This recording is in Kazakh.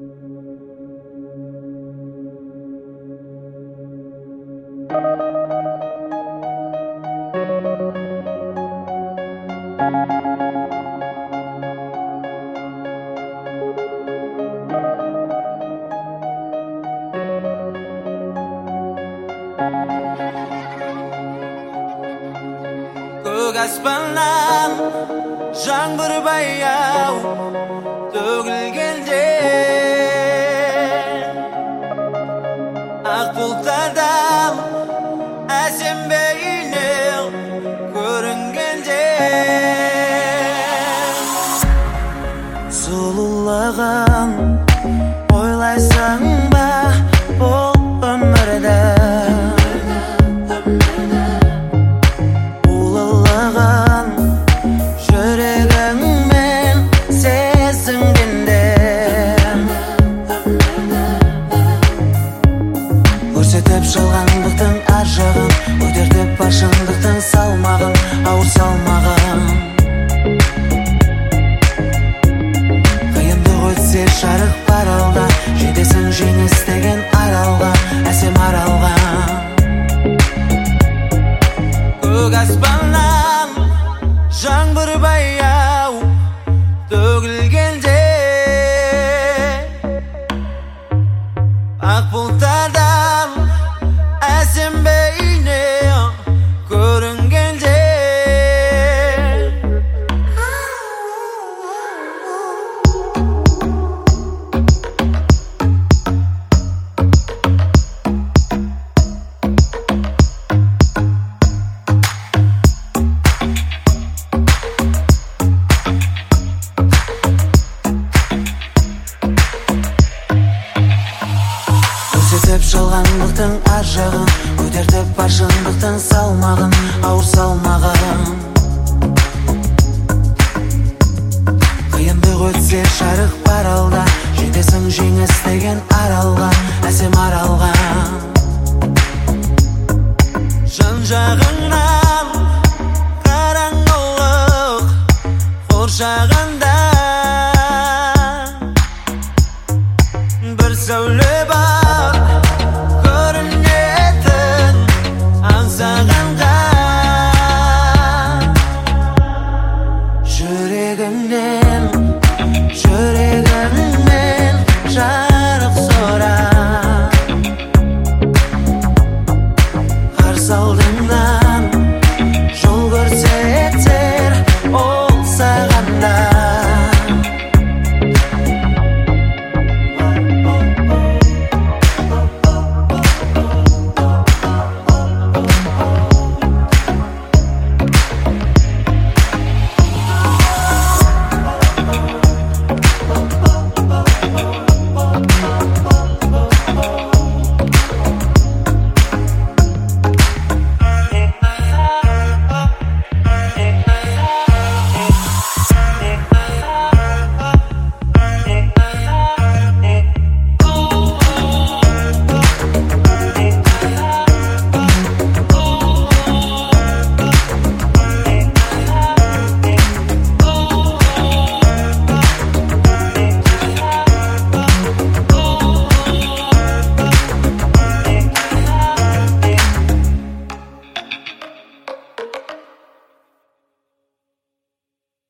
көк аспаннан жаңбыр баяу төгілгенде ойлайсың ба бұл өмірді жүрегіңмен көрсетіп жалғандықтың ар жағын көтертіп бар өтсе жалғандықтың ар жағын көтертіп бар шындықтың салмағын ауыр салмағын. Қиындық өтсе жарық бар алда жетесің жеңіс деген аралға әсем аралға. Жан жағыңнан қараңғылық қоршағанда жүрегіммен жарық сора қарсы